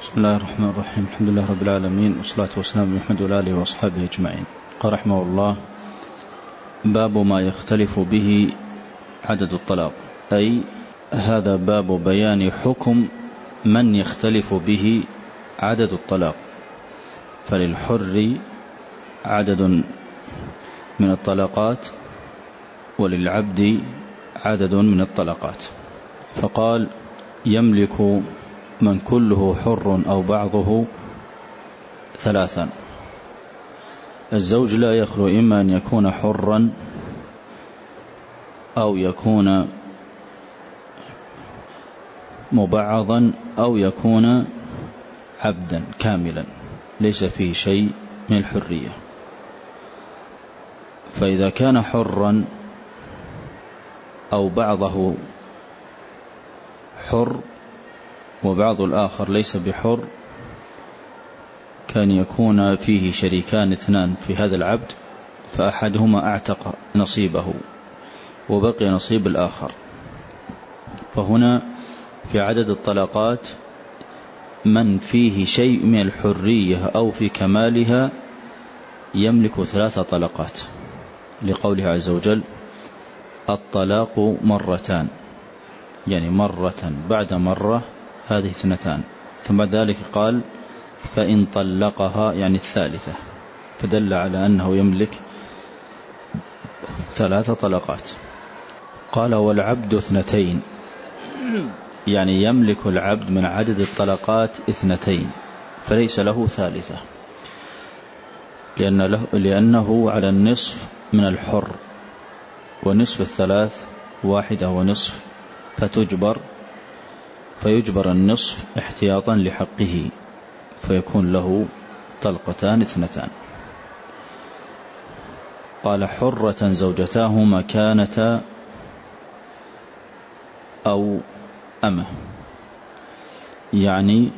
بسم الله الرحمن الرحيم. الحمد لله رب العالمين والصلاة والسلام على محمد وآله وأصحابه أجمعين. قال رحمه الله باب ما يختلف به عدد الطلاق أي هذا باب بيان حكم من يختلف به عدد الطلاق. فللحر عدد من الطلقات وللعبد عدد من الطلقات فقال يملك من كله حر أو بعضه ثلاثا. الزوج لا يخلو إما أن يكون حرا أو يكون مبعضا أو يكون عبدا كاملا ليس فيه شيء من الحرية. فإذا كان حرا أو بعضه حر وبعض الآخر ليس بحر كان يكون فيه شريكان اثنان في هذا العبد فأحدهما أعتق نصيبه وبقي نصيب الآخر. فهنا في عدد الطلقات من فيه شيء من الحرية أو في كمالها يملك ثلاث طلقات. لقوله عز وجل الطلاق مرتان يعني مرة بعد مرة هذه اثنتان. ثم بعد ذلك قال فإن طلقها يعني الثالثة فدل على أنه يملك ثلاث طلقات. قال والعبد اثنتين يعني يملك العبد من عدد الطلقات اثنتين فليس له ثالثة. لأن له لأنه على النصف من الحر ونصف الثلاث واحدة ونصف فتجبر فيجبر النصف احتياطا لحقه فيكون له طلقتان اثنتان. قال حرة زوجتاه كانتا أو أمة. يعني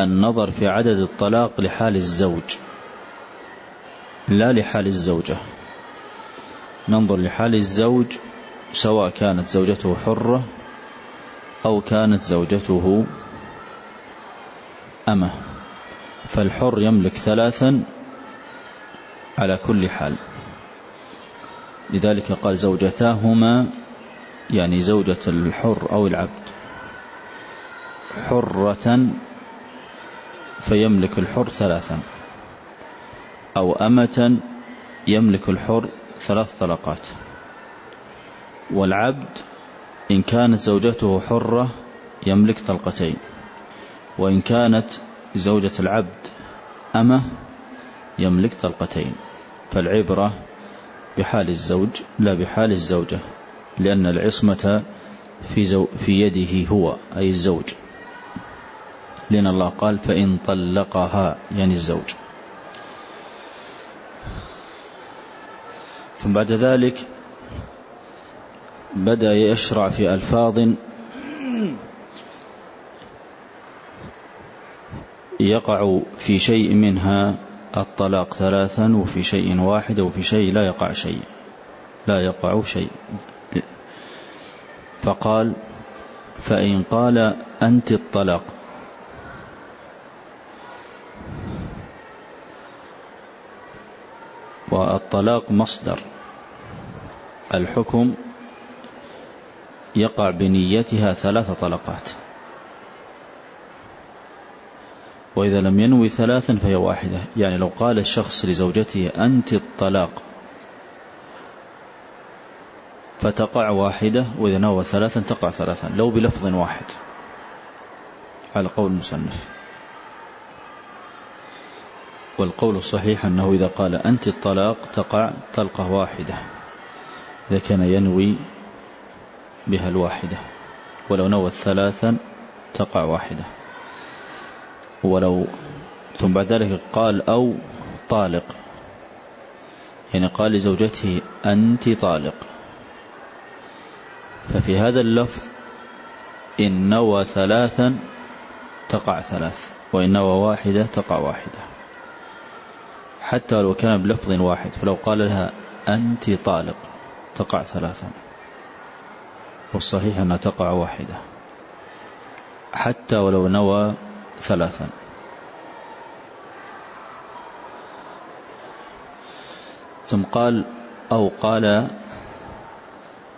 النظر في عدد الطلاق لحال الزوج لا لحال الزوجة. ننظر لحال الزوج سواء كانت زوجته حرة أو كانت زوجته أمه. فالحر يملك ثلاثا على كل حال. لذلك قال زوجتاهما يعني زوجة الحر أو العبد حرة فيملك الحر ثلاثا أو أمة يملك الحر ثلاث طلقات. والعبد إن كانت زوجته حرة يملك طلقتين وإن كانت زوجة العبد أمة يملك طلقتين فالعبرة بحال الزوج لا بحال الزوجة لأن العصمة في, زو في يده هو أي الزوج. لأن الله قال فإن طلقها يعني الزوج. ثم بعد ذلك بدأ يشرع في ألفاظ يقع في شيء منها الطلاق ثلاثا وفي شيء واحد وفي شيء لا يقع شيء. لا يقع شيء. فقال فإن قال أنت الطلاق. والطلاق مصدر. الحكم يقع بنيتها ثلاث طلقات. وإذا لم ينوي ثلاثا فهي واحدة. يعني لو قال الشخص لزوجته أنت الطلاق فتقع واحدة وإذا نوى ثلاثا تقع ثلاثا لو بلفظ واحد. على قول المصنف. والقول الصحيح أنه إذا قال أنت الطلاق تقع طلقة واحدة. إذا كان ينوي بها الواحدة. ولو نوى ثلاثا تقع واحدة. ولو ثم بعد ذلك قال أو طالق. يعني قال لزوجته أنت طالق. ففي هذا اللفظ إن نوى ثلاثا تقع ثلاث وإن نوى واحدة تقع واحدة. حتى لو كان بلفظ واحد فلو قال لها أنت طالق تقع ثلاثا. والصحيح أنها تقع واحدة. حتى ولو نوى ثلاثا. ثم قال أو قال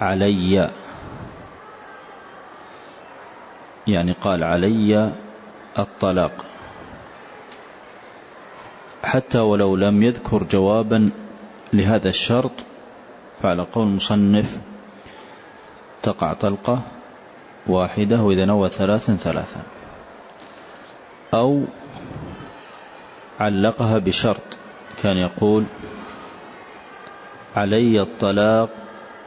علي. يعني قال علي الطلاق. حتى ولو لم يذكر جوابا لهذا الشرط فعلى قول المصنف تقع طلقة واحدة وإذا نوى ثلاثا ثلاثا. أو علقها بشرط كان يقول علي الطلاق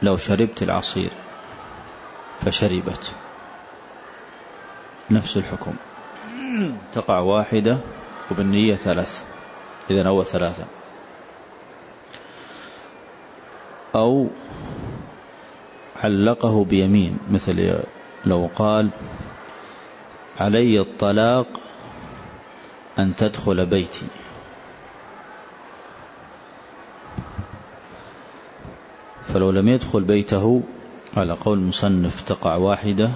لو شربت العصير فشربت. نفس الحكم. تقع واحدة وبالنية ثلاث إذا أول ثلاثة أو علقه بيمين مثل لو قال علي الطلاق أن تدخل بيتي. فلو لم يدخل بيته على قول المصنف تقع واحدة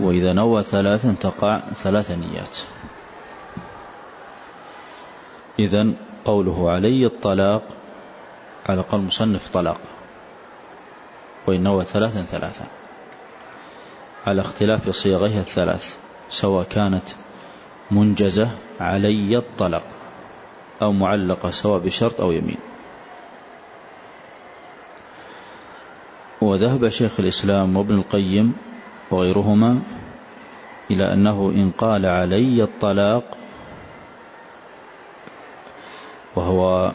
وإذا نوى ثلاثا تقع ثلاث نيات. إذا قوله علي الطلاق على قول المصنف طلاق. وإن نوى ثلاثا ثلاثا. على اختلاف صيغها الثلاث سواء كانت منجزة علي الطلاق أو معلقة سواء بشرط أو يمين. وذهب شيخ الإسلام وابن القيم وغيرهما إلى أنه إن قال علي الطلاق وهو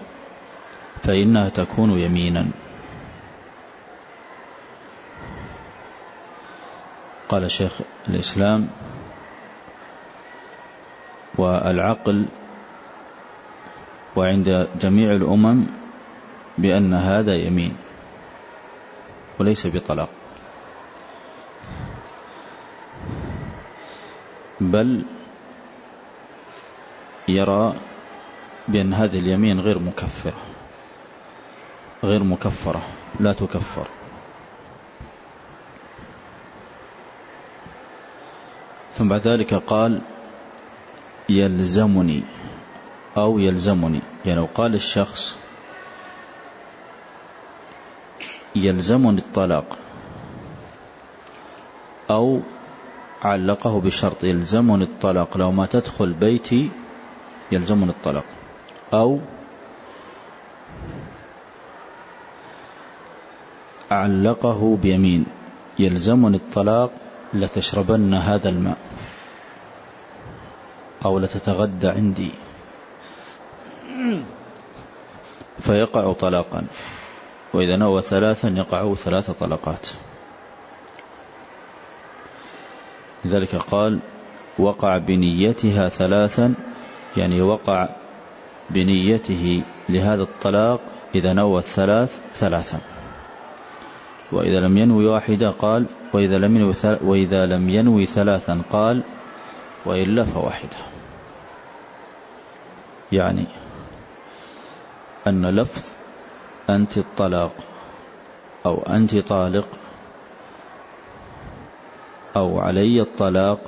فإنها تكون يمينا. قال شيخ الإسلام والعقل وعند جميع الأمم بأن هذا يمين وليس بطلاق. بل يرى بأن هذه اليمين غير مكفرة غير مكفرة لا تكفر. ثم بعد ذلك قال يلزمني أو يلزمني يعني لو قال الشخص يلزمني الطلاق أو علقه بشرط يلزمني الطلاق لو ما تدخل بيتي يلزمني الطلاق أو علقه بيمين. يلزمني الطلاق لتشربن هذا الماء. أو لتتغدى عندي. فيقع طلاقا. وإذا نوى ثلاثا يقع ثلاث طلقات. لذلك قال وقع بنيتها ثلاثا يعني وقع بنيته لهذا الطلاق إذا نوى الثلاث ثلاثا. وإذا لم ينوي واحدة قال وإذا لم ينوي, وإذا لم ينوي ثلاثا قال وإلا فواحدة يعني أن لفظ أنت الطلاق أو أنت طالق أو علي الطلاق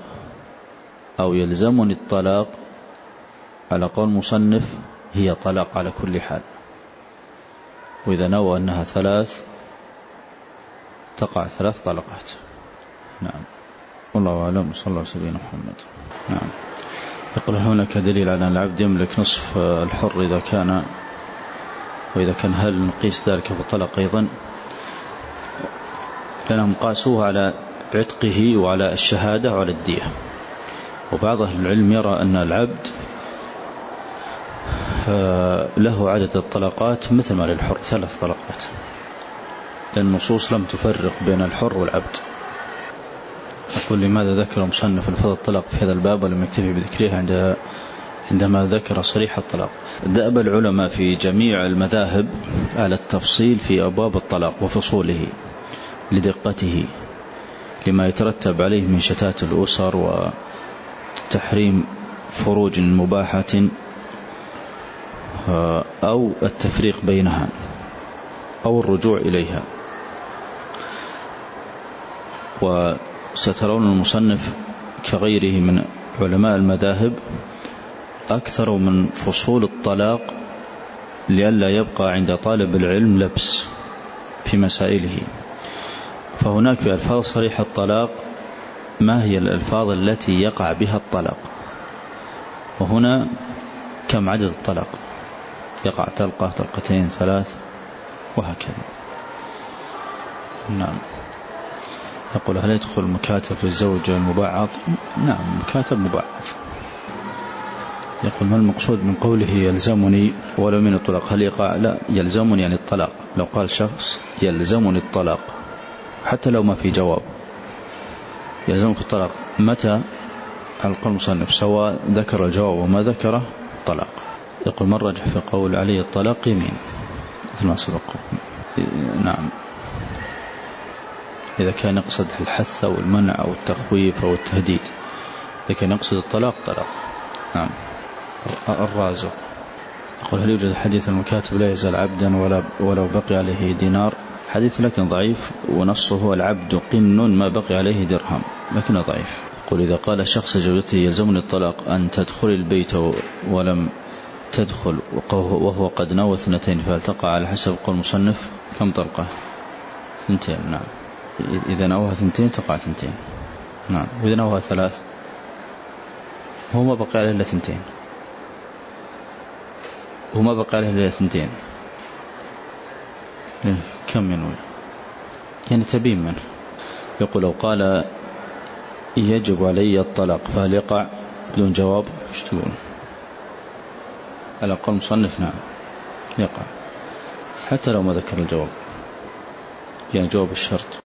أو يلزمني الطلاق على قول مصنف هي طلاق على كل حال. وإذا نوى أنها ثلاث تقع ثلاث طلقات. نعم. والله أعلم. صلى الله عليه محمد. نعم. يقول هناك دليل على أن العبد يملك نصف الحر إذا كان وإذا كان هل نقيس ذلك في الطلاق أيضا؟ لأنهم قاسوه على عتقه وعلى الشهادة وعلى الدية. وبعض أهل العلم يرى أن العبد آه، له عدد الطلقات مثل ما للحر ثلاث طلقات. النصوص لم تفرق بين الحر والعبد أقول لماذا ذكر مصنف الفضل الطلاق في هذا الباب ولم يكتفي بذكره عند عندما ذكر صريح الطلاق. دأب العلماء في جميع المذاهب على التفصيل في أبواب الطلاق وفصوله لدقته لما يترتب عليه من شتات الأسر وتحريم فروج مباحة أو التفريق بينها أو الرجوع إليها. سترون المصنف كغيره من علماء المذاهب أكثر من فصول الطلاق لئلا يبقى عند طالب العلم لبس في مسائله. فهناك في ألفاظ صريح الطلاق ما هي الألفاظ التي يقع بها الطلاق؟ وهنا كم عدد الطلاق؟ يقع طلقة طلقتين ثلاث وهكذا. نعم. يقول هل يدخل مكاتب الزوج المبعض نعم مكاتب مبعض يقول ما المقصود من قوله يلزمني ولو من الطلاق؟ هل يقع؟ لا يلزمني يعني الطلاق. لو قال شخص يلزمني الطلاق حتى لو ما في جواب. يلزمك الطلاق. متى؟ على المصنف سواء ذكر الجواب وما ذكره طلاق. يقول من رجح في قول علي الطلاق يمين. مثل ما سبق. نعم. إذا كان يقصد الحث أو المنع أو التخويف أو التهديد. إذا كان يقصد الطلاق طلاق. نعم. الرازق. يقول هل يوجد حديث المكاتب لا يزال عبدا ولا ولو بقي عليه دينار؟ حديث لكن ضعيف ونصه العبد قن ما بقي عليه درهم لكنه ضعيف. يقول إذا قال شخص زوجته يلزمني الطلاق أن تدخل البيت ولم تدخل وهو قد نوى اثنتين فهل تقع على حسب قول المصنف كم طلقة؟ ثنتين نعم. إذا نواها ثنتين تقع ثنتين. نعم. وإذا نواها ثلاث هو ما بقي عليه إلا ثنتين. هو ما بقي عليه إلا ثنتين. إيه، كم ينوي؟ يعني تبين منه يقول لو قال يجب علي الطلاق فهل يقع؟ بدون جواب. إيش تقول؟ على قول مصنف نعم يقع. حتى لو ما ذكر الجواب. يعني جواب الشرط.